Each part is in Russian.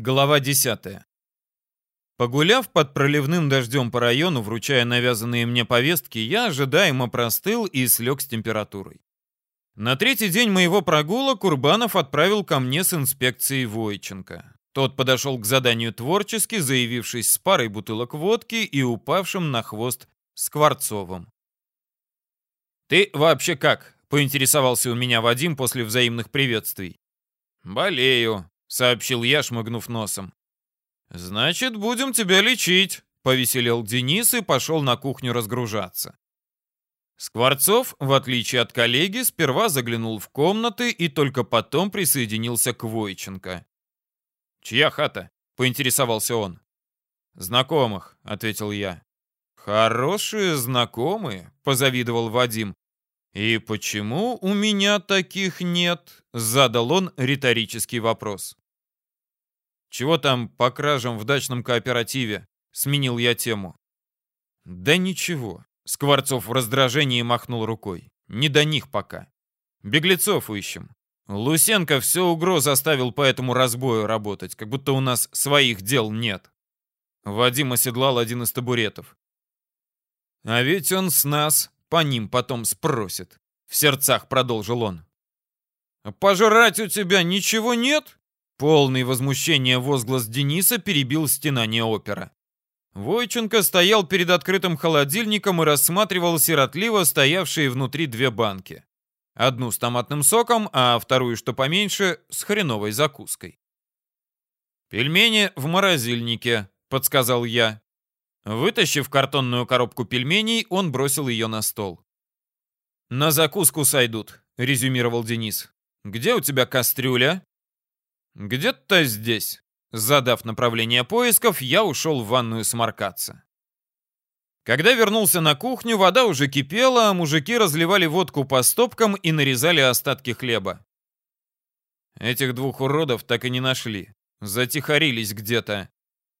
Глава 10. Погуляв под проливным дождем по району, вручая навязанные мне повестки, я ожидаемо простыл и слег с температурой. На третий день моего прогула Курбанов отправил ко мне с инспекцией Войченко. Тот подошел к заданию творчески, заявившись с парой бутылок водки и упавшим на хвост Скворцовым. «Ты вообще как?» — поинтересовался у меня Вадим после взаимных приветствий. «Болею», — сообщил я, шмыгнув носом. «Значит, будем тебя лечить», — повеселел Денис и пошел на кухню разгружаться. Скворцов, в отличие от коллеги, сперва заглянул в комнаты и только потом присоединился к Войченко. «Чья хата?» — поинтересовался он. «Знакомых», — ответил я. «Хорошие знакомые», — позавидовал Вадим. «И почему у меня таких нет?» — задал он риторический вопрос. «Чего там по кражам в дачном кооперативе?» — сменил я тему. «Да ничего», — Скворцов в раздражении махнул рукой. «Не до них пока. Беглецов ищем. Лусенко все угроз оставил по этому разбою работать, как будто у нас своих дел нет». Вадим оседлал один из табуретов. «А ведь он с нас по ним потом спросит», — в сердцах продолжил он. «Пожрать у тебя ничего нет?» Полный возмущения возглас Дениса перебил стенание опера. Войченко стоял перед открытым холодильником и рассматривал сиротливо стоявшие внутри две банки. Одну с томатным соком, а вторую, что поменьше, с хреновой закуской. «Пельмени в морозильнике», — подсказал я. Вытащив картонную коробку пельменей, он бросил ее на стол. «На закуску сойдут», — резюмировал Денис. «Где у тебя кастрюля?» «Где-то здесь». Задав направление поисков, я ушел в ванную сморкаться. Когда вернулся на кухню, вода уже кипела, а мужики разливали водку по стопкам и нарезали остатки хлеба. Этих двух уродов так и не нашли. Затихарились где-то.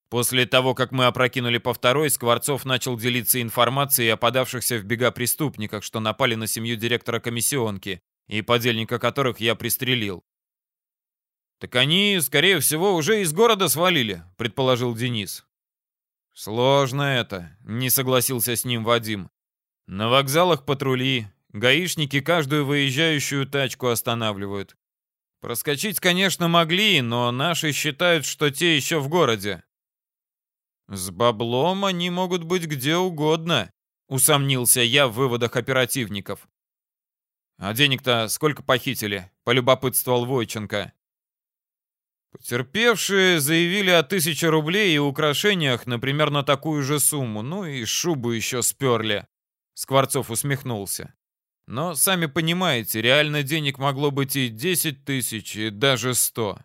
После того, как мы опрокинули по второй, Скворцов начал делиться информацией о подавшихся в бега преступниках, что напали на семью директора комиссионки, и подельника которых я пристрелил. «Так они, скорее всего, уже из города свалили», — предположил Денис. «Сложно это», — не согласился с ним Вадим. «На вокзалах патрули, гаишники каждую выезжающую тачку останавливают. Проскочить, конечно, могли, но наши считают, что те еще в городе. «С баблом они могут быть где угодно», — усомнился я в выводах оперативников. «А денег-то сколько похитили?» — полюбопытствовал Войченко. Потерпевшие заявили о тысяче рублей и украшениях, например, на такую же сумму, ну и шубу еще сперли. Скворцов усмехнулся. Но, сами понимаете, реально денег могло быть и 10 тысяч, и даже 100.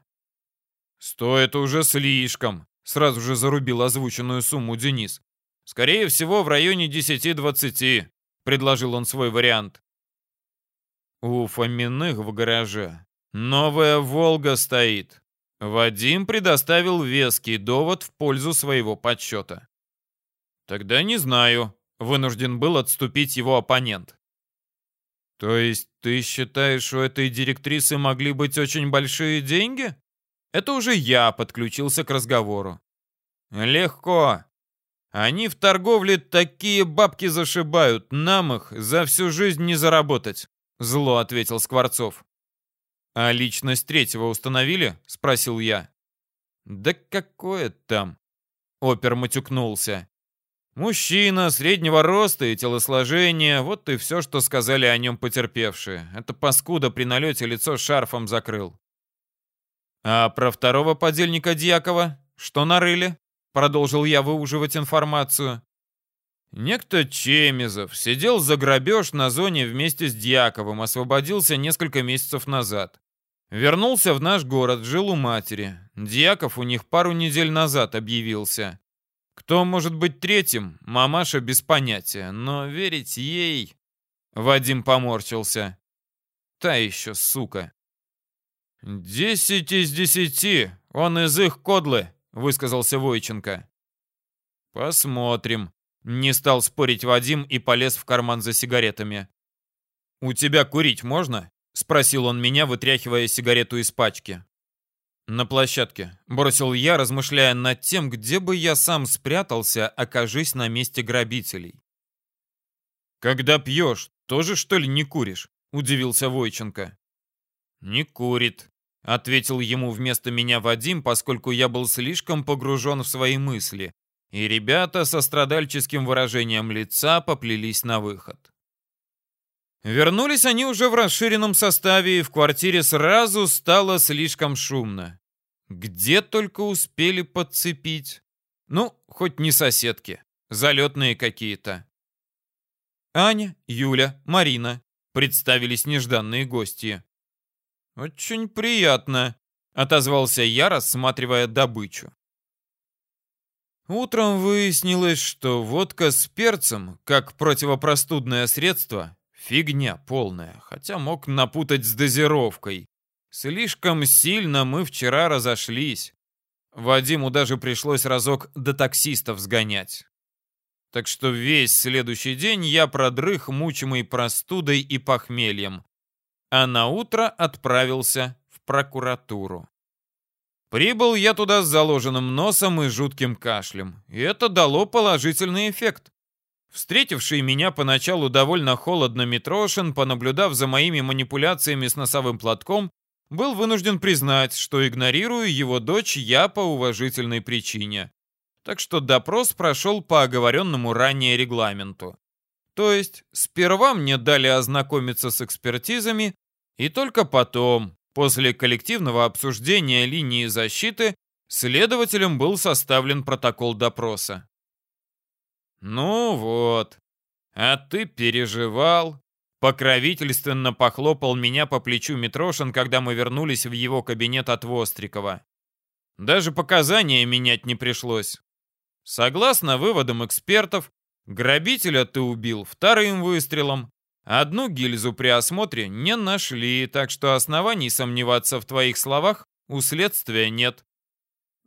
«Сто — это уже слишком», Сразу же зарубил озвученную сумму Денис. «Скорее всего, в районе 10-20», — предложил он свой вариант. У Фоминых в гараже новая «Волга» стоит. Вадим предоставил веский довод в пользу своего подсчета. «Тогда не знаю», — вынужден был отступить его оппонент. «То есть ты считаешь, у этой директрисы могли быть очень большие деньги?» Это уже я подключился к разговору. Легко. Они в торговле такие бабки зашибают, нам их за всю жизнь не заработать, зло ответил Скворцов. А личность третьего установили? спросил я. Да какое там? Опер матюкнулся. Мужчина, среднего роста и телосложения, вот и все, что сказали о нем потерпевшие. Это паскуда при налете лицо шарфом закрыл. «А про второго подельника Дьякова что нарыли?» Продолжил я выуживать информацию. Некто Чемизов сидел за грабеж на зоне вместе с Дьяковым, освободился несколько месяцев назад. Вернулся в наш город, жил у матери. Дьяков у них пару недель назад объявился. Кто может быть третьим, мамаша без понятия, но верить ей... Вадим поморщился. Та еще сука. «Десять из десяти. Он из их кодлы», — высказался Войченко. «Посмотрим». Не стал спорить Вадим и полез в карман за сигаретами. «У тебя курить можно?» — спросил он меня, вытряхивая сигарету из пачки. «На площадке», — бросил я, размышляя над тем, где бы я сам спрятался, окажись на месте грабителей. «Когда пьешь, тоже, что ли, не куришь?» — удивился Войченко. «Не курит», — ответил ему вместо меня Вадим, поскольку я был слишком погружен в свои мысли, и ребята со страдальческим выражением лица поплелись на выход. Вернулись они уже в расширенном составе, и в квартире сразу стало слишком шумно. Где только успели подцепить. Ну, хоть не соседки, залетные какие-то. Аня, Юля, Марина представились нежданные гости. «Очень приятно», — отозвался я, рассматривая добычу. Утром выяснилось, что водка с перцем, как противопростудное средство, фигня полная, хотя мог напутать с дозировкой. Слишком сильно мы вчера разошлись. Вадиму даже пришлось разок до таксистов сгонять. Так что весь следующий день я продрых, мучимый простудой и похмельем. А на утро отправился в прокуратуру. Прибыл я туда с заложенным носом и жутким кашлем. И это дало положительный эффект. Встретивший меня поначалу довольно холодно Митрошин, понаблюдав за моими манипуляциями с носовым платком, был вынужден признать, что игнорирую его дочь я по уважительной причине так что допрос прошел по оговоренному ранее регламенту. То есть сперва мне дали ознакомиться с экспертизами, и только потом, после коллективного обсуждения линии защиты, следователем был составлен протокол допроса. «Ну вот, а ты переживал?» Покровительственно похлопал меня по плечу Митрошин, когда мы вернулись в его кабинет от Вострикова. Даже показания менять не пришлось. Согласно выводам экспертов, грабителя ты убил вторым выстрелом. Одну гильзу при осмотре не нашли, так что оснований сомневаться в твоих словах у следствия нет.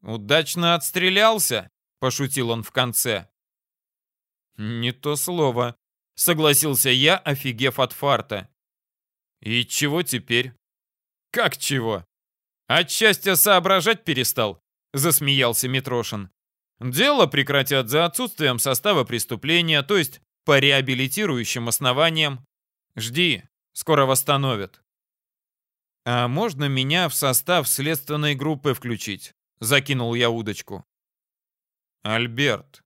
«Удачно отстрелялся», — пошутил он в конце. «Не то слово», — согласился я, офигев от фарта. «И чего теперь?» «Как чего?» «От счастья соображать перестал», — засмеялся Митрошин. Дело прекратят за отсутствием состава преступления, то есть по реабилитирующим основаниям. Жди, скоро восстановят. А можно меня в состав следственной группы включить? Закинул я удочку. Альберт,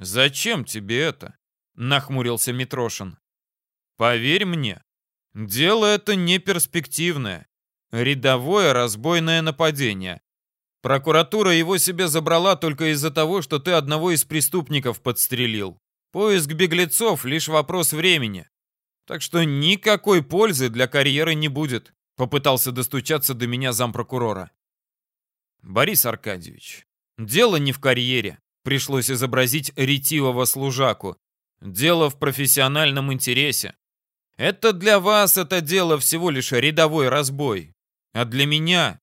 зачем тебе это? Нахмурился Митрошин. Поверь мне, дело это не перспективное. Рядовое разбойное нападение. Прокуратура его себе забрала только из-за того, что ты одного из преступников подстрелил. Поиск беглецов — лишь вопрос времени. Так что никакой пользы для карьеры не будет», — попытался достучаться до меня зампрокурора. «Борис Аркадьевич, дело не в карьере. Пришлось изобразить ретивого служаку. Дело в профессиональном интересе. Это для вас это дело всего лишь рядовой разбой. А для меня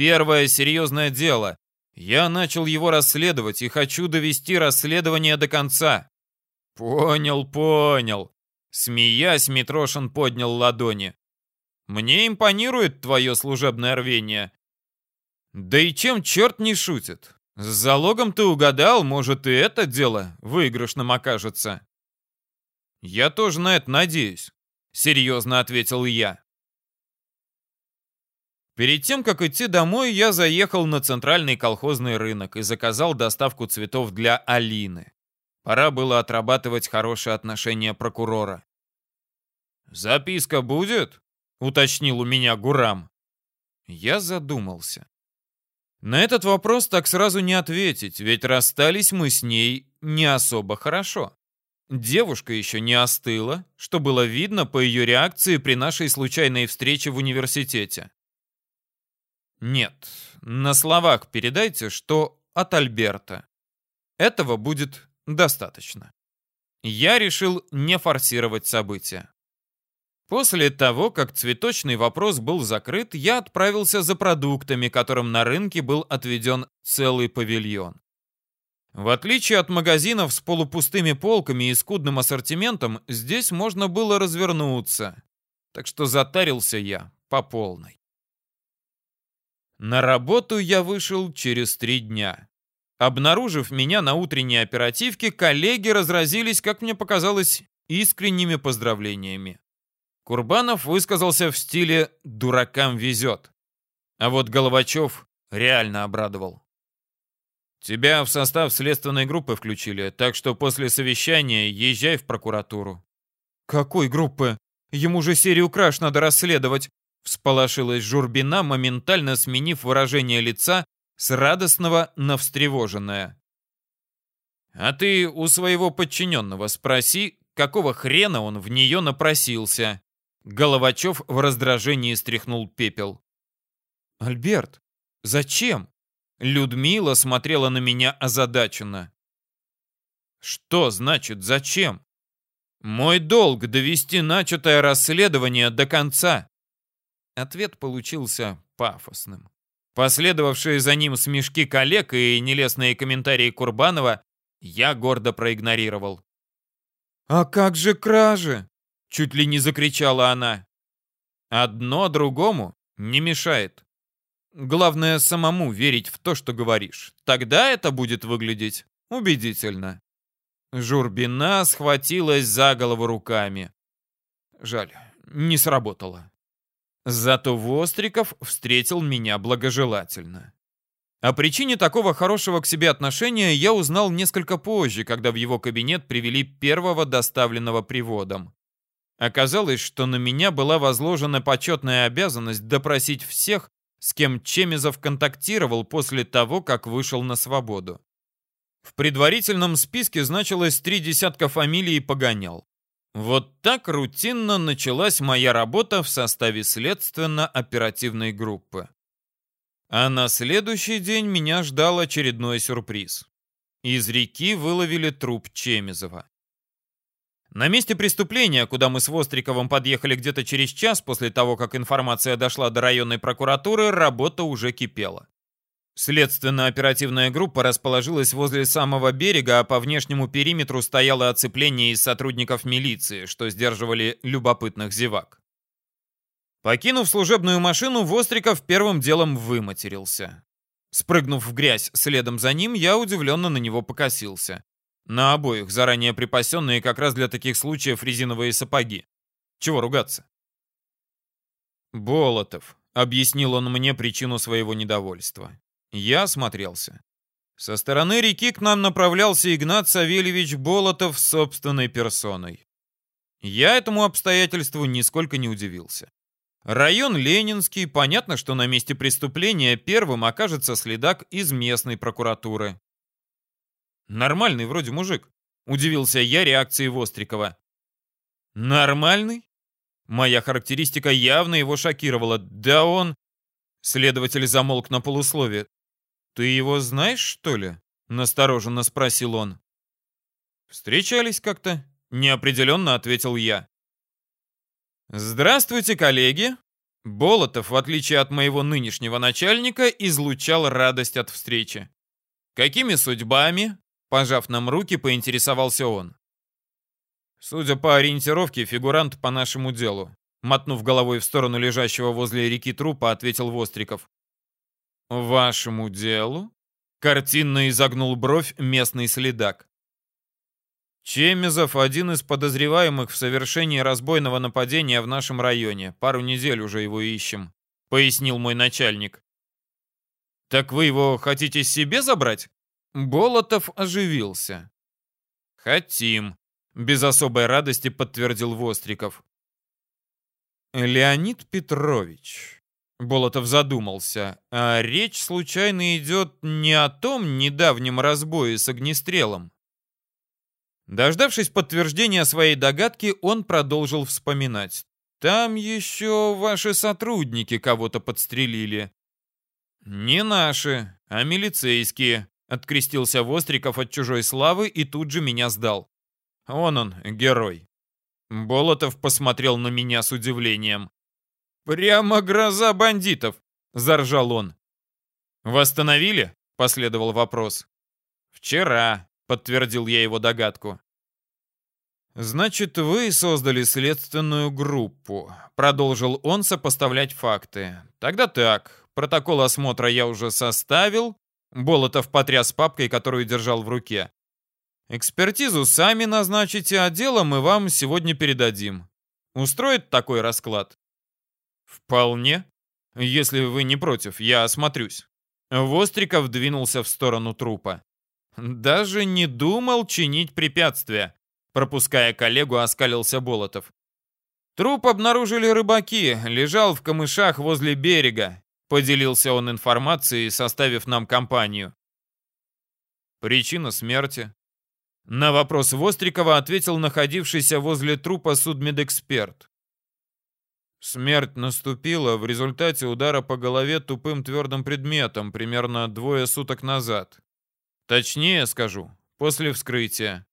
Первое серьезное дело. Я начал его расследовать и хочу довести расследование до конца. Понял, понял. Смеясь, Митрошин поднял ладони. Мне импонирует твое служебное рвение. Да и чем черт не шутит? С залогом ты угадал, может и это дело выигрышным окажется. Я тоже на это надеюсь, серьезно ответил я. Перед тем, как идти домой, я заехал на центральный колхозный рынок и заказал доставку цветов для Алины. Пора было отрабатывать хорошие отношения прокурора. «Записка будет?» — уточнил у меня Гурам. Я задумался. На этот вопрос так сразу не ответить, ведь расстались мы с ней не особо хорошо. Девушка еще не остыла, что было видно по ее реакции при нашей случайной встрече в университете. Нет, на словах передайте, что от Альберта. Этого будет достаточно. Я решил не форсировать события. После того, как цветочный вопрос был закрыт, я отправился за продуктами, которым на рынке был отведен целый павильон. В отличие от магазинов с полупустыми полками и скудным ассортиментом, здесь можно было развернуться. Так что затарился я по полной. На работу я вышел через три дня. Обнаружив меня на утренней оперативке, коллеги разразились, как мне показалось, искренними поздравлениями. Курбанов высказался в стиле «дуракам везет». А вот Головачев реально обрадовал. «Тебя в состав следственной группы включили, так что после совещания езжай в прокуратуру». «Какой группы? Ему же серию краж надо расследовать», всполошилась Журбина, моментально сменив выражение лица с радостного на встревоженное. «А ты у своего подчиненного спроси, какого хрена он в нее напросился?» Головачев в раздражении стряхнул пепел. «Альберт, зачем?» Людмила смотрела на меня озадаченно. «Что значит зачем?» «Мой долг — довести начатое расследование до конца». Ответ получился пафосным. Последовавшие за ним смешки коллег и нелестные комментарии Курбанова я гордо проигнорировал. «А как же кражи?» — чуть ли не закричала она. «Одно другому не мешает. Главное самому верить в то, что говоришь. Тогда это будет выглядеть убедительно». Журбина схватилась за голову руками. Жаль, не сработало. Зато Востриков встретил меня благожелательно. О причине такого хорошего к себе отношения я узнал несколько позже, когда в его кабинет привели первого доставленного приводом. Оказалось, что на меня была возложена почетная обязанность допросить всех, с кем Чемизов контактировал после того, как вышел на свободу. В предварительном списке значилось три десятка фамилий погонял. Вот так рутинно началась моя работа в составе следственно-оперативной группы. А на следующий день меня ждал очередной сюрприз. Из реки выловили труп Чемизова. На месте преступления, куда мы с Востриковым подъехали где-то через час после того, как информация дошла до районной прокуратуры, работа уже кипела. Следственно-оперативная группа расположилась возле самого берега, а по внешнему периметру стояло оцепление из сотрудников милиции, что сдерживали любопытных зевак. Покинув служебную машину, Востриков первым делом выматерился. Спрыгнув в грязь следом за ним, я удивленно на него покосился. На обоих заранее припасенные как раз для таких случаев резиновые сапоги. Чего ругаться? «Болотов», — объяснил он мне причину своего недовольства. Я осмотрелся. Со стороны реки к нам направлялся Игнат Савельевич Болотов собственной персоной. Я этому обстоятельству нисколько не удивился. Район Ленинский, понятно, что на месте преступления первым окажется следак из местной прокуратуры. Нормальный вроде мужик, удивился я реакции Вострикова. Нормальный? Моя характеристика явно его шокировала. Да он... Следователь замолк на полусловие. «Ты его знаешь, что ли?» — настороженно спросил он. «Встречались как-то?» — неопределенно ответил я. «Здравствуйте, коллеги!» Болотов, в отличие от моего нынешнего начальника, излучал радость от встречи. «Какими судьбами?» Пожав нам руки, поинтересовался он. «Судя по ориентировке, фигурант по нашему делу», мотнув головой в сторону лежащего возле реки трупа, ответил Востриков. «Вашему делу?» Картинно изогнул бровь местный следак. Чемезов – один из подозреваемых в совершении разбойного нападения в нашем районе. Пару недель уже его ищем», – пояснил мой начальник. «Так вы его хотите себе забрать?» Болотов оживился. «Хотим», – без особой радости подтвердил Востриков. «Леонид Петрович», – Болотов задумался, – «а речь случайно идет не о том недавнем разбое с огнестрелом?» Дождавшись подтверждения своей догадки, он продолжил вспоминать. «Там еще ваши сотрудники кого-то подстрелили». «Не наши, а милицейские», — открестился Востриков от чужой славы и тут же меня сдал. «Он он, герой». Болотов посмотрел на меня с удивлением. «Прямо гроза бандитов!» — заржал он. «Восстановили?» — последовал вопрос. «Вчера», подтвердил я его догадку. «Значит, вы создали следственную группу», — продолжил он сопоставлять факты. «Тогда так. Протокол осмотра я уже составил. Болотов потряс папкой, которую держал в руке. Экспертизу сами назначите, а дело мы вам сегодня передадим. Устроит такой расклад? Вполне. Если вы не против, я осмотрюсь. Востриков двинулся в сторону трупа. Даже не думал чинить препятствия. Пропуская коллегу, оскалился Болотов. Труп обнаружили рыбаки, лежал в камышах возле берега. Поделился он информацией, составив нам компанию. Причина смерти. На вопрос Вострикова ответил находившийся возле трупа судмедэксперт. Смерть наступила в результате удара по голове тупым твердым предметом примерно двое суток назад. Точнее скажу, после вскрытия.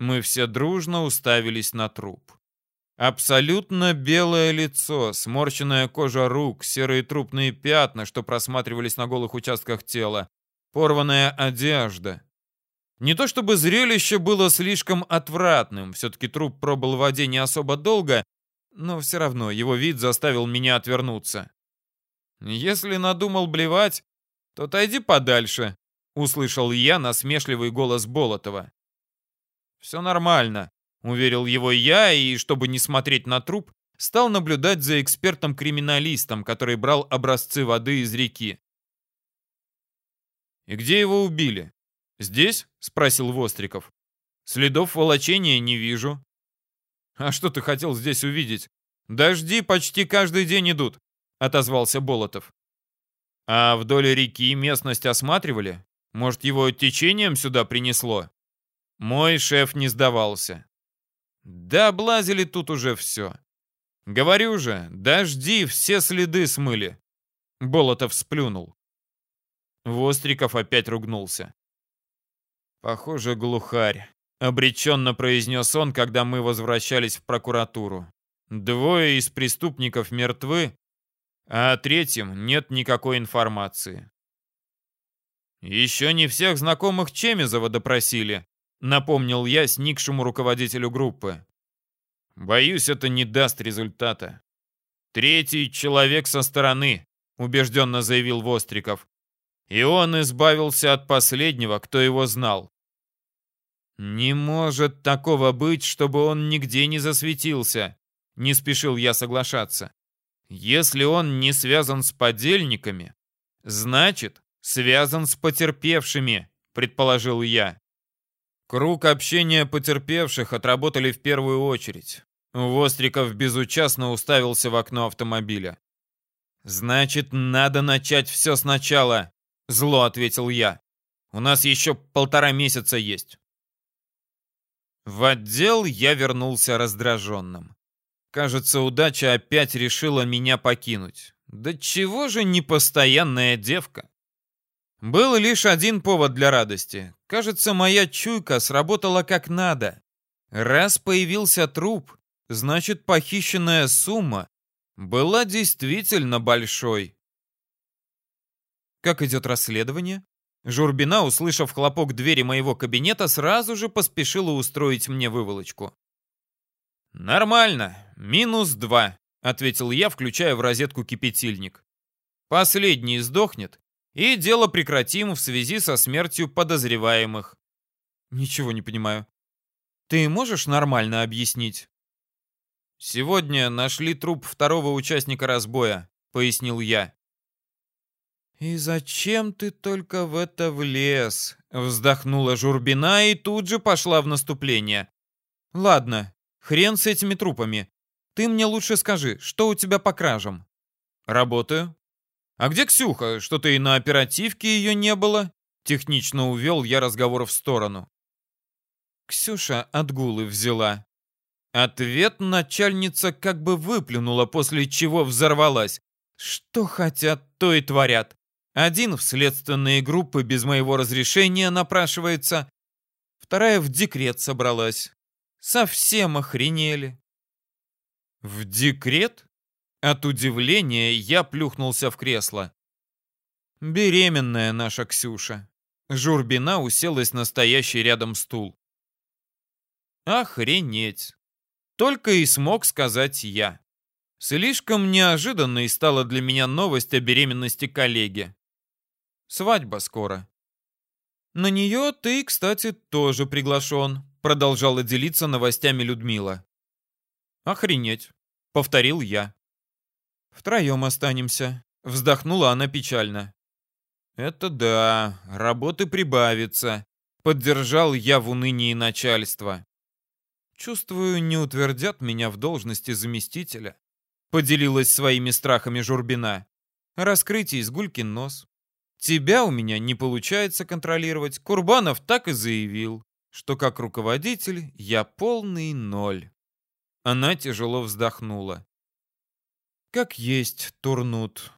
Мы все дружно уставились на труп. Абсолютно белое лицо, сморщенная кожа рук, серые трупные пятна, что просматривались на голых участках тела, порванная одежда. Не то чтобы зрелище было слишком отвратным, все-таки труп пробыл в воде не особо долго, но все равно его вид заставил меня отвернуться. «Если надумал блевать, то отойди подальше», — услышал я насмешливый голос Болотова. «Все нормально», Уверил его я и, чтобы не смотреть на труп, стал наблюдать за экспертом-криминалистом, который брал образцы воды из реки. «И где его убили?» «Здесь?» — спросил Востриков. «Следов волочения не вижу». «А что ты хотел здесь увидеть? Дожди почти каждый день идут», — отозвался Болотов. «А вдоль реки местность осматривали? Может, его течением сюда принесло?» Мой шеф не сдавался. Да облазили тут уже все. Говорю же, дожди все следы смыли. Болотов сплюнул. Востриков опять ругнулся. Похоже, глухарь. Обреченно произнес он, когда мы возвращались в прокуратуру. Двое из преступников мертвы, а о третьем нет никакой информации. Еще не всех знакомых Чемизова допросили, напомнил я сникшему руководителю группы. Боюсь, это не даст результата. Третий человек со стороны, убежденно заявил Востриков. И он избавился от последнего, кто его знал. Не может такого быть, чтобы он нигде не засветился, не спешил я соглашаться. Если он не связан с подельниками, значит, связан с потерпевшими, предположил я. Круг общения потерпевших отработали в первую очередь. Востриков безучастно уставился в окно автомобиля. «Значит, надо начать все сначала», — зло ответил я. «У нас еще полтора месяца есть». В отдел я вернулся раздраженным. Кажется, удача опять решила меня покинуть. Да чего же непостоянная девка? Был лишь один повод для радости. Кажется, моя чуйка сработала как надо. Раз появился труп, значит, похищенная сумма была действительно большой. Как идет расследование? Журбина, услышав хлопок двери моего кабинета, сразу же поспешила устроить мне выволочку. «Нормально, минус два», — ответил я, включая в розетку кипятильник. «Последний сдохнет, и дело прекратим в связи со смертью подозреваемых. Ничего не понимаю. Ты можешь нормально объяснить? Сегодня нашли труп второго участника разбоя, пояснил я. «И зачем ты только в это влез?» Вздохнула Журбина и тут же пошла в наступление. «Ладно, хрен с этими трупами. Ты мне лучше скажи, что у тебя по кражам?» «Работаю», «А где Ксюха? Что-то и на оперативке ее не было?» Технично увел я разговор в сторону. Ксюша отгулы взяла. Ответ начальница как бы выплюнула, после чего взорвалась. Что хотят, то и творят. Один в следственные группы без моего разрешения напрашивается, вторая в декрет собралась. Совсем охренели. В декрет? От удивления я плюхнулся в кресло. Беременная наша Ксюша. Журбина уселась на стоящий рядом стул. Охренеть. Только и смог сказать я. Слишком неожиданной стала для меня новость о беременности коллеги. Свадьба скоро. На нее ты, кстати, тоже приглашен, продолжала делиться новостями Людмила. Охренеть, повторил я. Втроем останемся, вздохнула она печально. Это да, работы прибавится, поддержал я в унынии начальства. Чувствую, не утвердят меня в должности заместителя. Поделилась своими страхами Журбина. Раскрытие из Гулькин нос. Тебя у меня не получается контролировать. Курбанов так и заявил, что как руководитель я полный ноль. Она тяжело вздохнула. Как есть, Турнут.